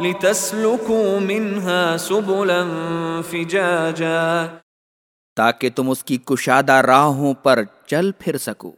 لتسلكوا منها سبلا فجاجا۔ تاکہ تم اس کی کشادہ راہوں پر چل پھر سکو۔